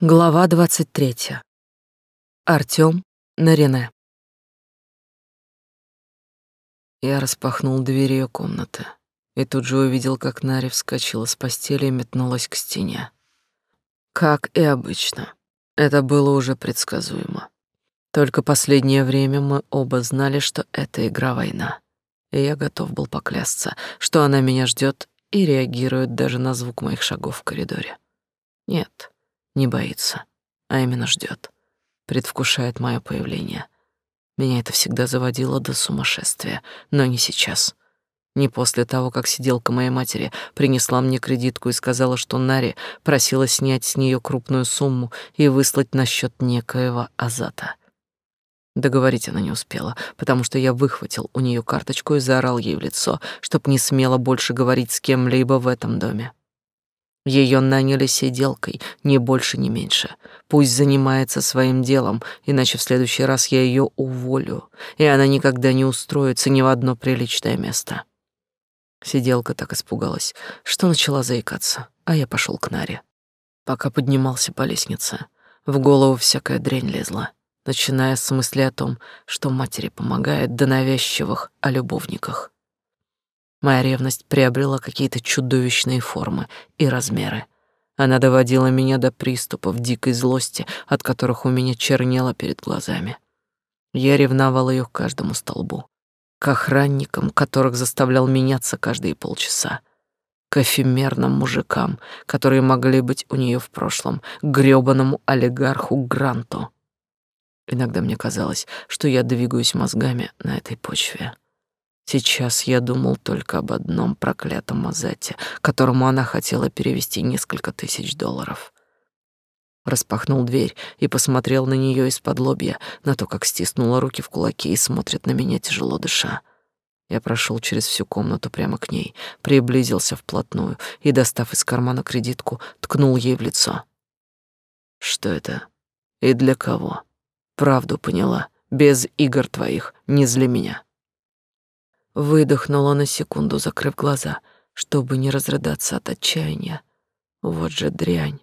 Глава двадцать третья. Артём на Рене. Я распахнул дверь её комнаты и тут же увидел, как Нари вскочила с постели и метнулась к стене. Как и обычно, это было уже предсказуемо. Только последнее время мы оба знали, что это игра-война, и я готов был поклясться, что она меня ждёт и реагирует даже на звук моих шагов в коридоре. Нет, не боится, а именно ждет, предвкушает мое появление. Меня это всегда заводило до сумасшествия, но не сейчас. Не после того, как сиделка моей матери принесла мне кредитку и сказала, что Нари просила снять с нее крупную сумму и выслать на счет некоего Азата. Договорить она не успела, потому что я выхватил у нее карточку и заорал ей в лицо, чтоб не смела больше говорить с кем-либо в этом доме. Ее наняли сиделкой, ни больше, ни меньше. Пусть занимается своим делом, иначе в следующий раз я ее уволю, и она никогда не устроится ни в одно приличное место. Сиделка так испугалась, что начала заикаться, а я пошел к Наре. Пока поднимался по лестнице, в голову всякая дрянь лезла, начиная с мысли о том, что матери помогает до навязчивых о любовниках. Моя ревность приобрела какие-то чудовищные формы и размеры. Она доводила меня до приступов дикой злости, от которых у меня чернело перед глазами. Я ревновал ее к каждому столбу, к охранникам, которых заставлял меняться каждые полчаса, к эфемерным мужикам, которые могли быть у нее в прошлом, к грёбаному олигарху Гранту. Иногда мне казалось, что я двигаюсь мозгами на этой почве. Сейчас я думал только об одном проклятом Азате, которому она хотела перевести несколько тысяч долларов. Распахнул дверь и посмотрел на нее из-под лобья, на то, как стиснула руки в кулаки и смотрит на меня, тяжело дыша. Я прошел через всю комнату прямо к ней, приблизился вплотную и, достав из кармана кредитку, ткнул ей в лицо. «Что это? И для кого? Правду поняла. Без игр твоих, не зли меня». Выдохнула на секунду, закрыв глаза, чтобы не разрыдаться от отчаяния. Вот же дрянь.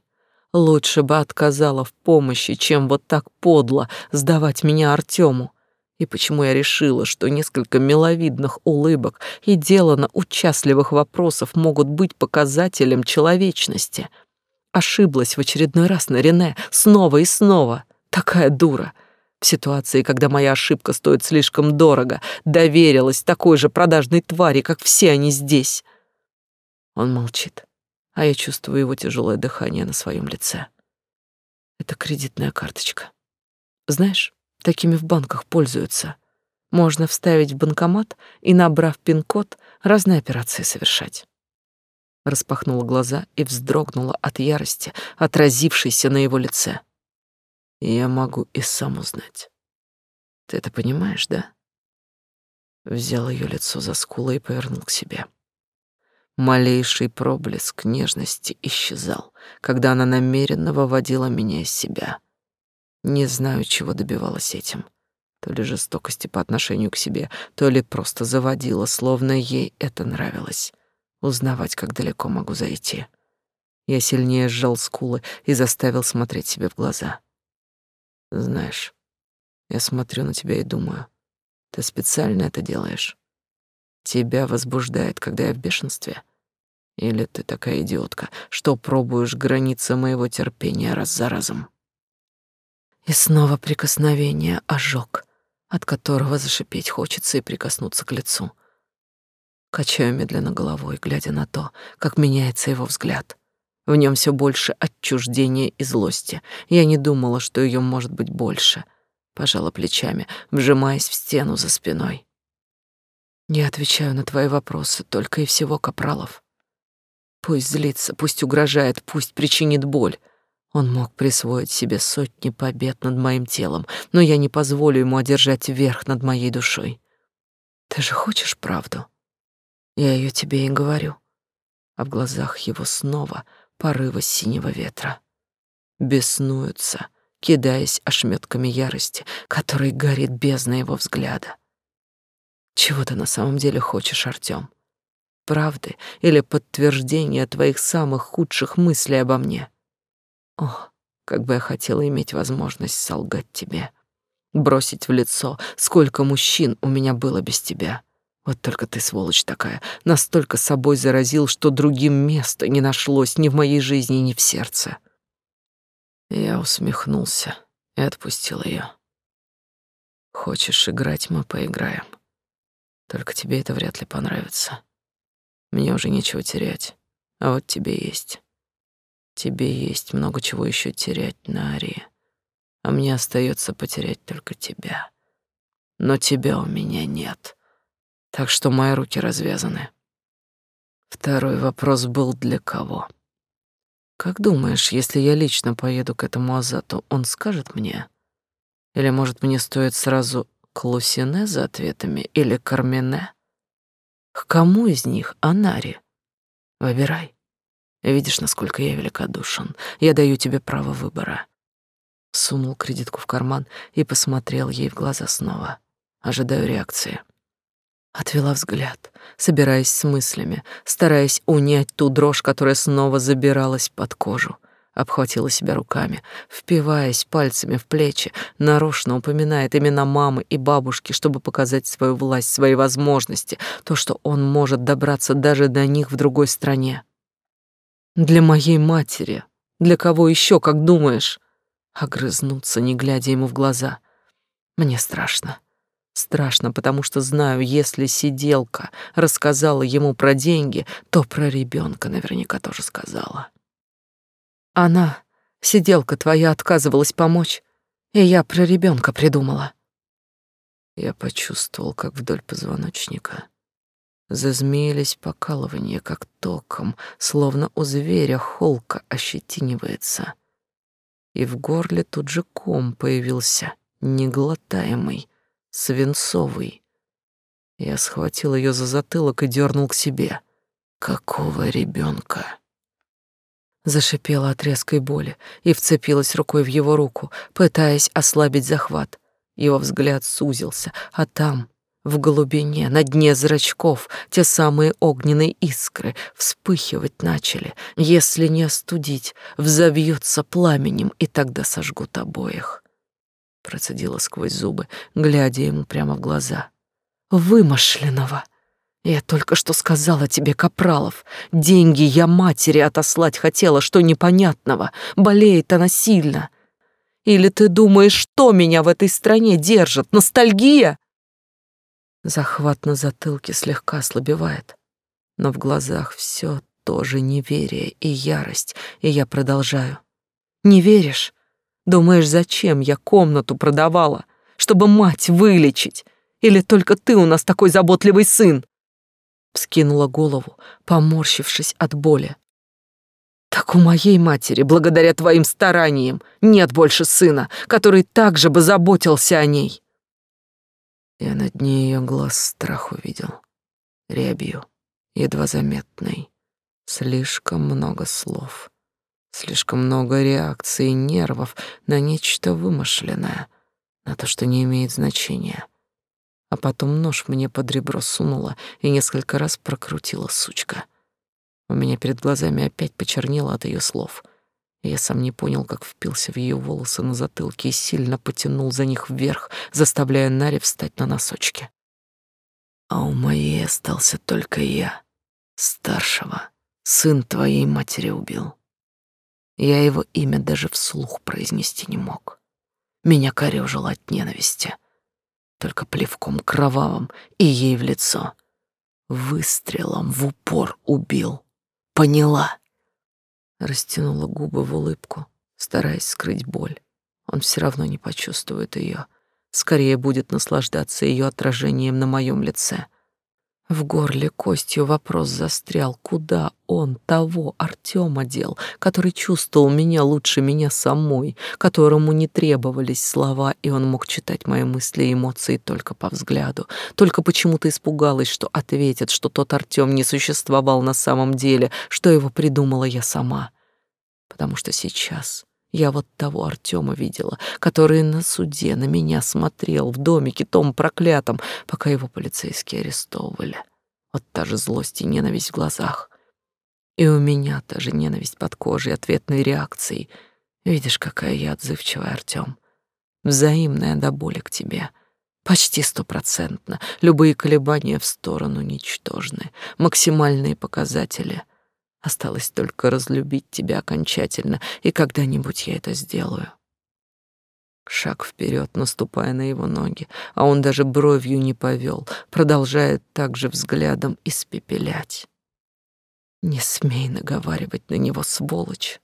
Лучше бы отказала в помощи, чем вот так подло сдавать меня Артему. И почему я решила, что несколько миловидных улыбок и делано участливых вопросов могут быть показателем человечности? Ошиблась в очередной раз на Рене, снова и снова. Такая дура — ситуации, когда моя ошибка стоит слишком дорого, доверилась такой же продажной твари, как все они здесь. Он молчит, а я чувствую его тяжелое дыхание на своем лице. Это кредитная карточка. Знаешь, такими в банках пользуются. Можно вставить в банкомат и, набрав пин-код, разные операции совершать. Распахнула глаза и вздрогнула от ярости, отразившейся на его лице я могу и сам узнать. Ты это понимаешь, да? Взял ее лицо за скулы и повернул к себе. Малейший проблеск нежности исчезал, когда она намеренно выводила меня из себя. Не знаю, чего добивалась этим. То ли жестокости по отношению к себе, то ли просто заводила, словно ей это нравилось. Узнавать, как далеко могу зайти. Я сильнее сжал скулы и заставил смотреть себе в глаза. Знаешь, я смотрю на тебя и думаю, ты специально это делаешь? Тебя возбуждает, когда я в бешенстве? Или ты такая идиотка, что пробуешь границы моего терпения раз за разом? И снова прикосновение, ожог, от которого зашипеть хочется и прикоснуться к лицу. Качаю медленно головой, глядя на то, как меняется его взгляд — в нем все больше отчуждения и злости. Я не думала, что ее может быть больше. Пожала плечами, вжимаясь в стену за спиной. Я отвечаю на твои вопросы только и всего, Капралов. Пусть злится, пусть угрожает, пусть причинит боль. Он мог присвоить себе сотни побед над моим телом, но я не позволю ему одержать верх над моей душой. Ты же хочешь правду? Я ее тебе и говорю. А в глазах его снова порыва синего ветра. Беснуются, кидаясь ошметками ярости, которой горит бездна его взгляда. Чего ты на самом деле хочешь, Артём? Правды или подтверждения твоих самых худших мыслей обо мне? О, как бы я хотела иметь возможность солгать тебе, бросить в лицо, сколько мужчин у меня было без тебя. Вот только ты, сволочь такая, настолько собой заразил, что другим места не нашлось ни в моей жизни, ни в сердце. Я усмехнулся и отпустил ее. Хочешь играть, мы поиграем. Только тебе это вряд ли понравится. Мне уже нечего терять, а вот тебе есть. Тебе есть много чего еще терять на Арии, а мне остается потерять только тебя. Но тебя у меня нет, так что мои руки развязаны. Второй вопрос был для кого? Как думаешь, если я лично поеду к этому Азату, он скажет мне? Или, может, мне стоит сразу к Лусине за ответами или к Армине? К кому из них, Анари? Выбирай. Видишь, насколько я великодушен. Я даю тебе право выбора. Сунул кредитку в карман и посмотрел ей в глаза снова. Ожидаю реакции. Отвела взгляд, собираясь с мыслями, стараясь унять ту дрожь, которая снова забиралась под кожу. Обхватила себя руками, впиваясь пальцами в плечи, нарочно упоминает имена мамы и бабушки, чтобы показать свою власть, свои возможности, то, что он может добраться даже до них в другой стране. Для моей матери. Для кого еще, как думаешь? Огрызнуться, не глядя ему в глаза. Мне страшно. Страшно, потому что знаю, если сиделка рассказала ему про деньги, то про ребенка наверняка тоже сказала. Она, сиделка твоя, отказывалась помочь, и я про ребенка придумала. Я почувствовал, как вдоль позвоночника Зазмеились покалывания, как током, словно у зверя холка ощетинивается. И в горле тут же ком появился, неглотаемый, свинцовый. Я схватил ее за затылок и дернул к себе. Какого ребенка? Зашипела от резкой боли и вцепилась рукой в его руку, пытаясь ослабить захват. Его взгляд сузился, а там, в глубине, на дне зрачков, те самые огненные искры вспыхивать начали. Если не остудить, взовьются пламенем, и тогда сожгут обоих. Процедила сквозь зубы, глядя ему прямо в глаза. Вымышленного. Я только что сказала тебе, Капралов, деньги я матери отослать хотела, что непонятного. Болеет она сильно. Или ты думаешь, что меня в этой стране держит? Ностальгия? Захват на затылке слегка ослабевает, но в глазах все тоже неверие и ярость, и я продолжаю. Не веришь? Думаешь, зачем я комнату продавала? Чтобы мать вылечить? Или только ты у нас такой заботливый сын? Вскинула голову, поморщившись от боли. Так у моей матери, благодаря твоим стараниям, нет больше сына, который также бы заботился о ней. Я на дне ее глаз страх увидел. Рябью, едва заметный. Слишком много слов. Слишком много реакций и нервов на нечто вымышленное, на то, что не имеет значения. А потом нож мне под ребро сунула и несколько раз прокрутила сучка. У меня перед глазами опять почернело от ее слов — я сам не понял, как впился в ее волосы на затылке и сильно потянул за них вверх, заставляя Нари встать на носочки. А у моей остался только я, старшего. Сын твоей матери убил. Я его имя даже вслух произнести не мог. Меня корёжило от ненависти. Только плевком кровавым и ей в лицо. Выстрелом в упор убил. Поняла? Растянула губы в улыбку, стараясь скрыть боль. Он все равно не почувствует ее. Скорее будет наслаждаться ее отражением на моем лице. В горле костью вопрос застрял, куда он того Артема дел, который чувствовал меня лучше меня самой, которому не требовались слова, и он мог читать мои мысли и эмоции только по взгляду. Только почему-то испугалась, что ответит, что тот Артем не существовал на самом деле, что его придумала я сама. Потому что сейчас я вот того Артема видела, который на суде на меня смотрел в домике том проклятом, пока его полицейские арестовывали. Вот та же злость и ненависть в глазах. И у меня та же ненависть под кожей, ответной реакцией. Видишь, какая я отзывчивая, Артём. Взаимная до боли к тебе. Почти стопроцентно. Любые колебания в сторону ничтожны. Максимальные показатели. Осталось только разлюбить тебя окончательно, и когда-нибудь я это сделаю. Шаг вперед, наступая на его ноги, а он даже бровью не повел, продолжает также взглядом испепелять. Не смей наговаривать на него, сволочь.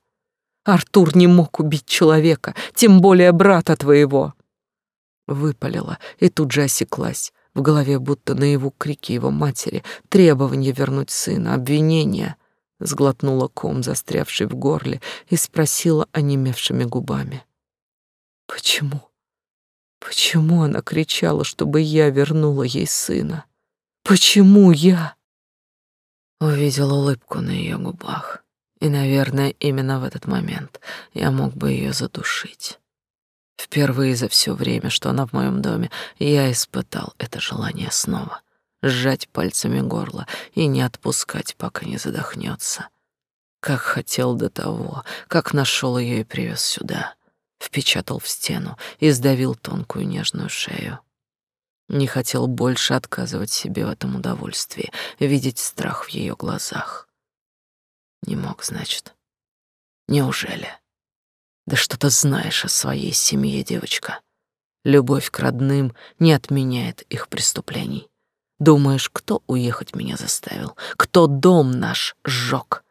Артур не мог убить человека, тем более брата твоего. Выпалила и тут же осеклась. В голове будто наяву крики его матери, требования вернуть сына, обвинения. Сглотнула ком, застрявший в горле, и спросила онемевшими губами. «Почему? Почему она кричала, чтобы я вернула ей сына? Почему я?» Увидел улыбку на ее губах. И, наверное, именно в этот момент я мог бы ее задушить. Впервые за все время, что она в моем доме, я испытал это желание снова сжать пальцами горло и не отпускать, пока не задохнется. Как хотел до того, как нашел ее и привез сюда, впечатал в стену и сдавил тонкую нежную шею. Не хотел больше отказывать себе в этом удовольствии, видеть страх в ее глазах. Не мог, значит. Неужели? Да что ты знаешь о своей семье, девочка? Любовь к родным не отменяет их преступлений. Думаешь, кто уехать меня заставил? Кто дом наш сжег?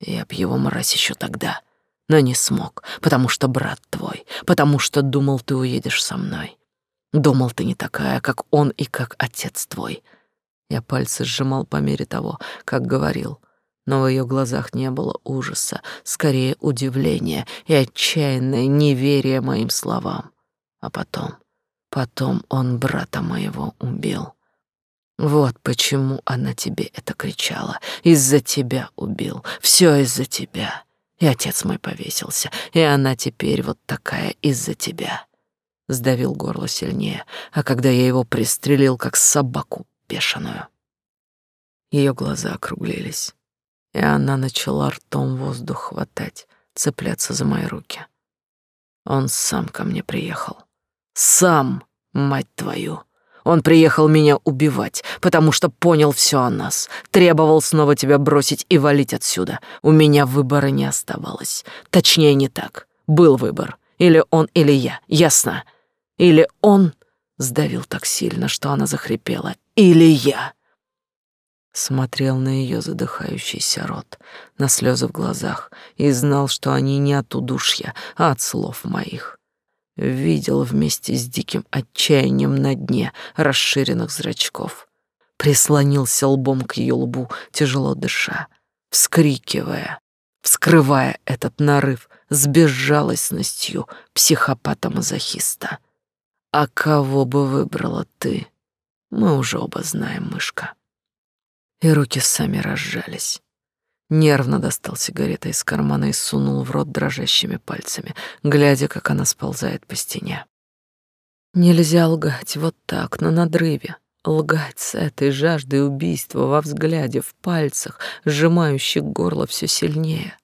Я б его мразь еще тогда, но не смог, потому что брат твой, потому что думал, ты уедешь со мной. Думал, ты не такая, как он и как отец твой. Я пальцы сжимал по мере того, как говорил, но в ее глазах не было ужаса, скорее удивления и отчаянное неверие моим словам. А потом, потом он брата моего убил. Вот почему она тебе это кричала. Из-за тебя убил. Все из-за тебя. И отец мой повесился, и она теперь вот такая из-за тебя сдавил горло сильнее, а когда я его пристрелил, как собаку бешеную. Ее глаза округлились, и она начала ртом воздух хватать, цепляться за мои руки. Он сам ко мне приехал. Сам, мать твою. Он приехал меня убивать, потому что понял все о нас. Требовал снова тебя бросить и валить отсюда. У меня выбора не оставалось. Точнее, не так. Был выбор. Или он, или я. Ясно? Или он сдавил так сильно, что она захрипела, или я. Смотрел на ее задыхающийся рот, на слезы в глазах и знал, что они не от удушья, а от слов моих. Видел вместе с диким отчаянием на дне расширенных зрачков. Прислонился лбом к ее лбу, тяжело дыша, вскрикивая, вскрывая этот нарыв с безжалостностью психопата-мазохиста. А кого бы выбрала ты? Мы уже оба знаем, мышка. И руки сами разжались. Нервно достал сигареты из кармана и сунул в рот дрожащими пальцами, глядя, как она сползает по стене. Нельзя лгать вот так, на надрыве. Лгать с этой жаждой убийства во взгляде, в пальцах, сжимающих горло все сильнее.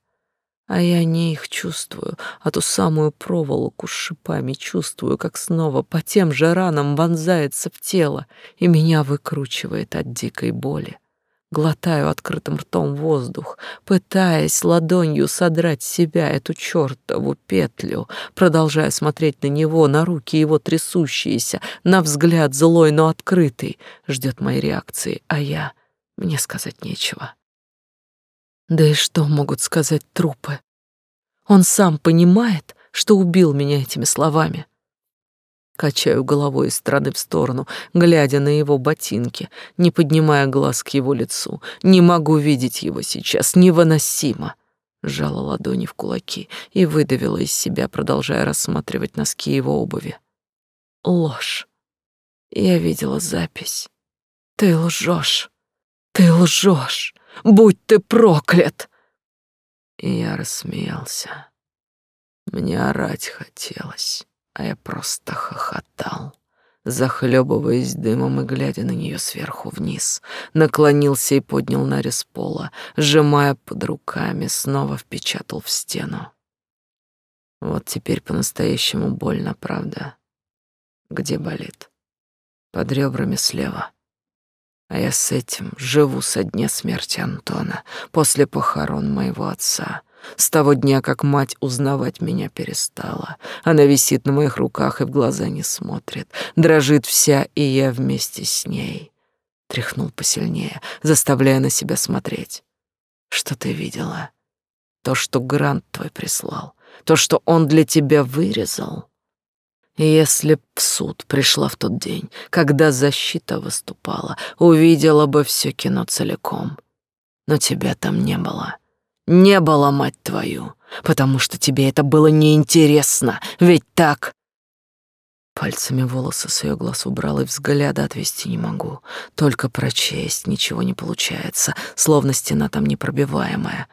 А я не их чувствую, а ту самую проволоку с шипами чувствую, как снова по тем же ранам вонзается в тело и меня выкручивает от дикой боли. Глотаю открытым ртом воздух, пытаясь ладонью содрать с себя эту чертову петлю, продолжая смотреть на него, на руки его трясущиеся, на взгляд злой, но открытый, ждет моей реакции, а я... Мне сказать нечего. Да и что могут сказать трупы? Он сам понимает, что убил меня этими словами. Качаю головой из стороны в сторону, глядя на его ботинки, не поднимая глаз к его лицу. Не могу видеть его сейчас, невыносимо. Жала ладони в кулаки и выдавила из себя, продолжая рассматривать носки его обуви. Ложь. Я видела запись. Ты лжешь. Ты лжешь. Будь ты проклят!» И я рассмеялся. Мне орать хотелось, а я просто хохотал, захлебываясь дымом и глядя на нее сверху вниз. Наклонился и поднял нарез пола, сжимая под руками, снова впечатал в стену. Вот теперь по-настоящему больно, правда? Где болит? Под ребрами слева. А я с этим живу со дня смерти Антона, после похорон моего отца. С того дня, как мать узнавать меня перестала. Она висит на моих руках и в глаза не смотрит. Дрожит вся, и я вместе с ней. Тряхнул посильнее, заставляя на себя смотреть. Что ты видела? То, что Грант твой прислал. То, что он для тебя вырезал. Если б в суд пришла в тот день, когда защита выступала, увидела бы все кино целиком. Но тебя там не было. Не было, мать твою, потому что тебе это было неинтересно, ведь так? Пальцами волосы с ее глаз убрал и взгляда отвести не могу. Только прочесть ничего не получается, словно стена там непробиваемая.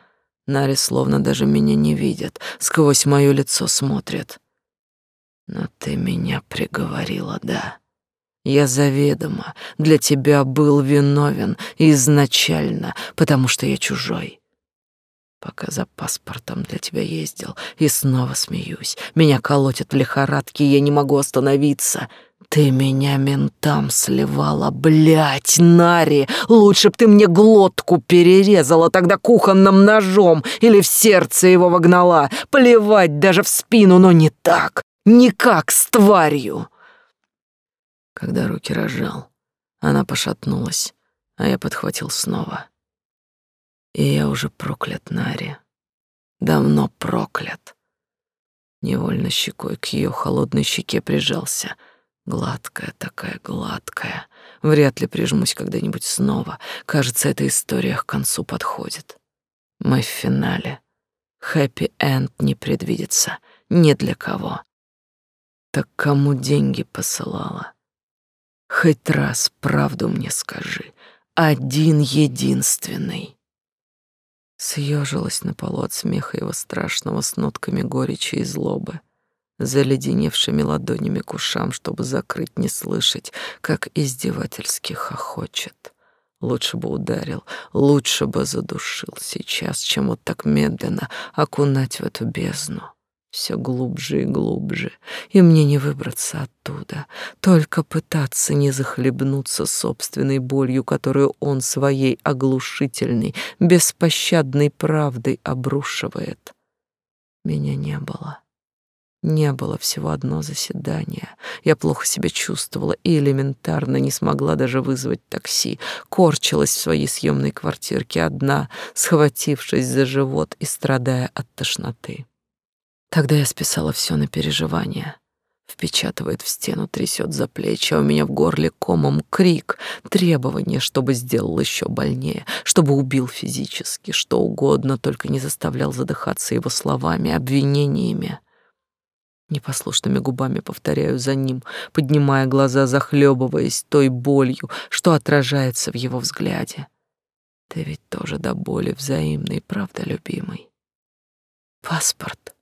Нари словно даже меня не видит, сквозь мое лицо смотрит. Но ты меня приговорила, да. Я заведомо для тебя был виновен изначально, потому что я чужой. Пока за паспортом для тебя ездил, и снова смеюсь. Меня колотят в лихорадке, я не могу остановиться. Ты меня ментам сливала, блядь, Нари. Лучше б ты мне глотку перерезала тогда кухонным ножом или в сердце его вогнала. Плевать даже в спину, но не так, не как с тварью. Когда руки разжал, она пошатнулась, а я подхватил снова. И я уже проклят, Нари. Давно проклят. Невольно щекой к ее холодной щеке прижался. Гладкая такая, гладкая. Вряд ли прижмусь когда-нибудь снова. Кажется, эта история к концу подходит. Мы в финале. Хэппи-энд не предвидится. Ни для кого. Так кому деньги посылала? Хоть раз правду мне скажи. Один единственный. Съежилась на полу от смеха его страшного с нотками горечи и злобы, заледеневшими ладонями к ушам, чтобы закрыть, не слышать, как издевательски хохочет. Лучше бы ударил, лучше бы задушил сейчас, чем вот так медленно окунать в эту бездну все глубже и глубже, и мне не выбраться оттуда, только пытаться не захлебнуться собственной болью, которую он своей оглушительной, беспощадной правдой обрушивает. Меня не было. Не было всего одно заседание. Я плохо себя чувствовала и элементарно не смогла даже вызвать такси. Корчилась в своей съемной квартирке одна, схватившись за живот и страдая от тошноты. Тогда я списала все на переживания. Впечатывает в стену, трясет за плечи, а у меня в горле комом крик, требование, чтобы сделал еще больнее, чтобы убил физически, что угодно, только не заставлял задыхаться его словами, обвинениями. Непослушными губами повторяю за ним, поднимая глаза, захлебываясь той болью, что отражается в его взгляде. Ты ведь тоже до боли взаимный, правда, любимый? Паспорт.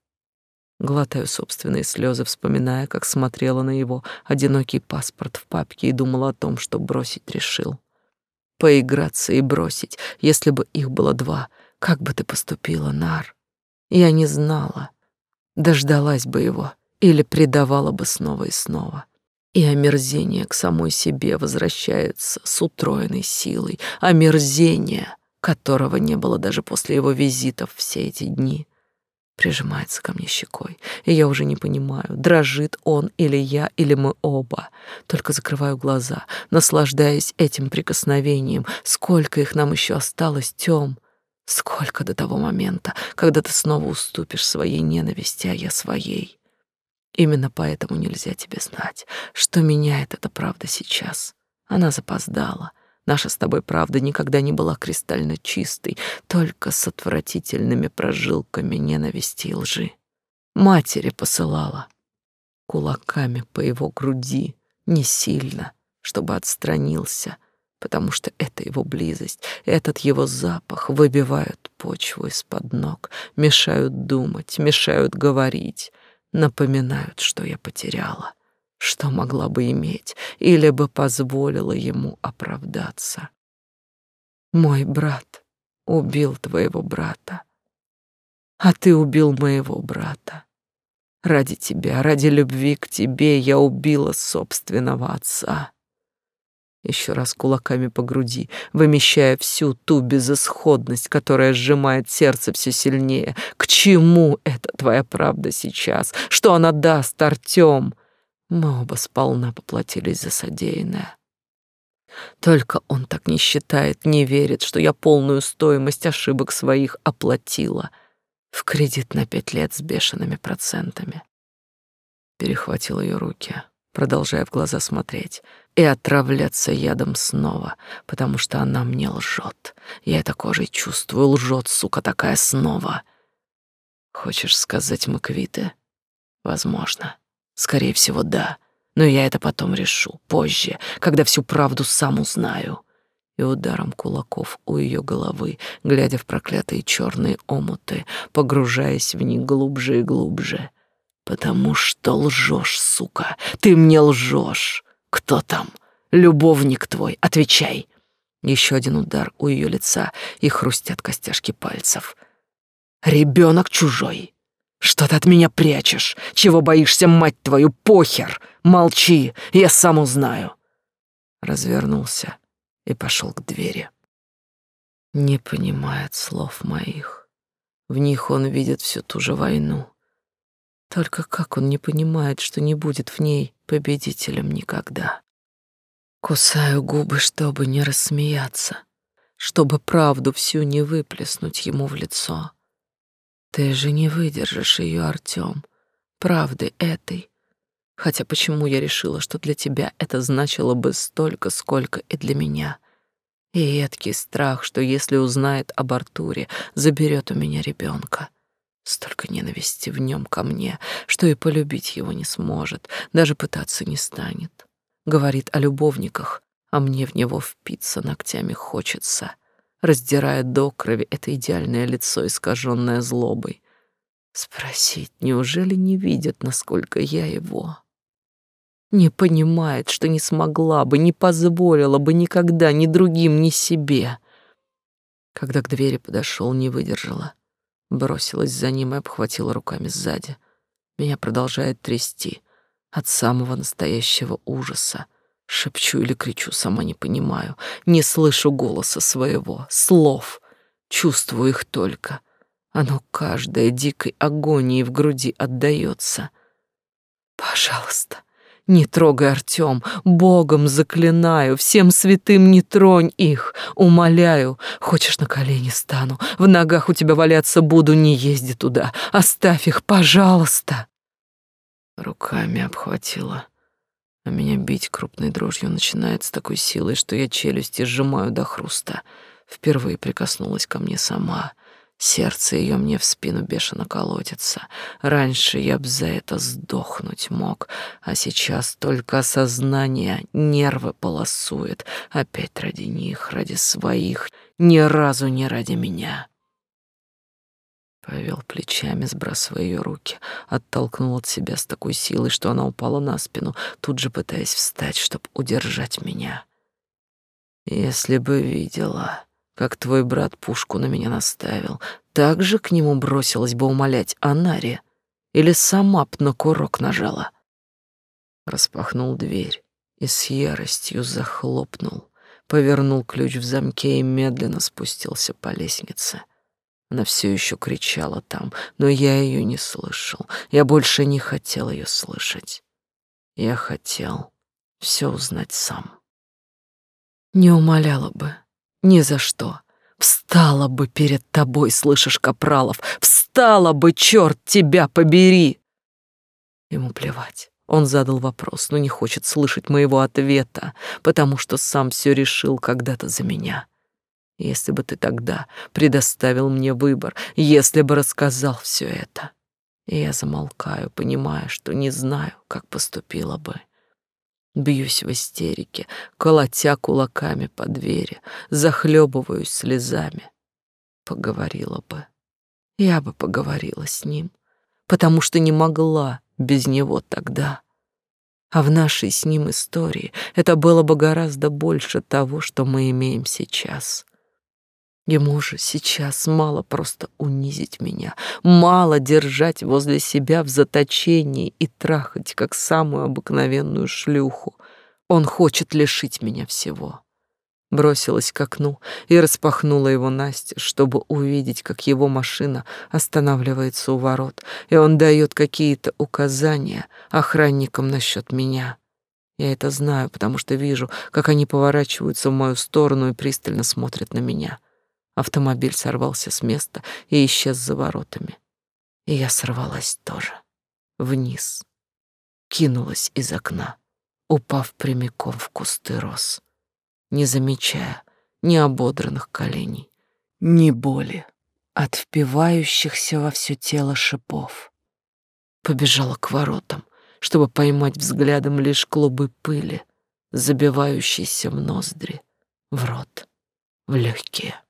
Глотаю собственные слезы, вспоминая, как смотрела на его одинокий паспорт в папке и думала о том, что бросить решил. Поиграться и бросить, если бы их было два. Как бы ты поступила, Нар? Я не знала. Дождалась бы его или предавала бы снова и снова. И омерзение к самой себе возвращается с утроенной силой. Омерзение, которого не было даже после его визитов все эти дни прижимается ко мне щекой, и я уже не понимаю, дрожит он или я, или мы оба. Только закрываю глаза, наслаждаясь этим прикосновением. Сколько их нам еще осталось, Тём? Сколько до того момента, когда ты снова уступишь своей ненависти, а я своей? Именно поэтому нельзя тебе знать, что меняет эта правда сейчас. Она запоздала, Наша с тобой правда никогда не была кристально чистой, только с отвратительными прожилками ненависти и лжи. Матери посылала кулаками по его груди, не сильно, чтобы отстранился, потому что это его близость, этот его запах выбивают почву из-под ног, мешают думать, мешают говорить, напоминают, что я потеряла что могла бы иметь или бы позволила ему оправдаться. Мой брат убил твоего брата, а ты убил моего брата. Ради тебя, ради любви к тебе я убила собственного отца. Еще раз кулаками по груди, вымещая всю ту безысходность, которая сжимает сердце все сильнее. К чему эта твоя правда сейчас? Что она даст, Артем? Мы оба сполна поплатились за содеянное. Только он так не считает, не верит, что я полную стоимость ошибок своих оплатила в кредит на пять лет с бешеными процентами. Перехватил ее руки, продолжая в глаза смотреть, и отравляться ядом снова, потому что она мне лжет. Я это кожей чувствую, лжет, сука, такая снова. Хочешь сказать, мы квиты? Возможно. Скорее всего, да. Но я это потом решу, позже, когда всю правду сам узнаю. И ударом кулаков у ее головы, глядя в проклятые черные омуты, погружаясь в них глубже и глубже. Потому что лжешь, сука, ты мне лжешь. Кто там? Любовник твой, отвечай. Еще один удар у ее лица, и хрустят костяшки пальцев. Ребенок чужой. Что ты от меня прячешь? Чего боишься, мать твою, похер? Молчи, я сам узнаю. Развернулся и пошел к двери. Не понимает слов моих. В них он видит всю ту же войну. Только как он не понимает, что не будет в ней победителем никогда? Кусаю губы, чтобы не рассмеяться, чтобы правду всю не выплеснуть ему в лицо. Ты же не выдержишь ее, Артём, правды этой. Хотя почему я решила, что для тебя это значило бы столько, сколько и для меня? И едкий страх, что если узнает об Артуре, заберет у меня ребенка. Столько ненависти в нем ко мне, что и полюбить его не сможет, даже пытаться не станет. Говорит о любовниках, а мне в него впиться ногтями хочется — раздирая до крови это идеальное лицо, искаженное злобой. Спросить, неужели не видит, насколько я его? Не понимает, что не смогла бы, не позволила бы никогда ни другим, ни себе. Когда к двери подошел, не выдержала. Бросилась за ним и обхватила руками сзади. Меня продолжает трясти от самого настоящего ужаса. Шепчу или кричу, сама не понимаю. Не слышу голоса своего, слов. Чувствую их только. Оно каждой дикой агонии в груди отдаётся. Пожалуйста, не трогай Артём, Богом заклинаю, всем святым не тронь их, умоляю. Хочешь, на колени стану, в ногах у тебя валяться буду, не езди туда, оставь их, пожалуйста. Руками обхватила а меня бить крупной дрожью начинает с такой силой, что я челюсти сжимаю до хруста. Впервые прикоснулась ко мне сама. Сердце ее мне в спину бешено колотится. Раньше я б за это сдохнуть мог, а сейчас только осознание нервы полосует. Опять ради них, ради своих, ни разу не ради меня. Повел плечами, сбрасывая ее руки, оттолкнул от себя с такой силой, что она упала на спину, тут же пытаясь встать, чтобы удержать меня. Если бы видела, как твой брат пушку на меня наставил, так же к нему бросилась бы умолять о Наре или сама б на курок нажала. Распахнул дверь и с яростью захлопнул, повернул ключ в замке и медленно спустился по лестнице. Она все еще кричала там, но я ее не слышал. Я больше не хотел ее слышать. Я хотел все узнать сам. Не умоляла бы, ни за что. Встала бы перед тобой, слышишь, Капралов, встала бы, черт тебя побери. Ему плевать. Он задал вопрос, но не хочет слышать моего ответа, потому что сам все решил когда-то за меня. Если бы ты тогда предоставил мне выбор, если бы рассказал все это. И я замолкаю, понимая, что не знаю, как поступила бы. Бьюсь в истерике, колотя кулаками по двери, захлебываюсь слезами. Поговорила бы. Я бы поговорила с ним, потому что не могла без него тогда. А в нашей с ним истории это было бы гораздо больше того, что мы имеем сейчас. Ему же сейчас мало просто унизить меня, мало держать возле себя в заточении и трахать, как самую обыкновенную шлюху. Он хочет лишить меня всего. Бросилась к окну и распахнула его Настя, чтобы увидеть, как его машина останавливается у ворот, и он дает какие-то указания охранникам насчет меня. Я это знаю, потому что вижу, как они поворачиваются в мою сторону и пристально смотрят на меня. Автомобиль сорвался с места и исчез за воротами. И я сорвалась тоже. Вниз. Кинулась из окна, упав прямиком в кусты роз, не замечая ни ободранных коленей, ни боли от впивающихся во все тело шипов. Побежала к воротам, чтобы поймать взглядом лишь клубы пыли, забивающиеся в ноздри, в рот, в легкие.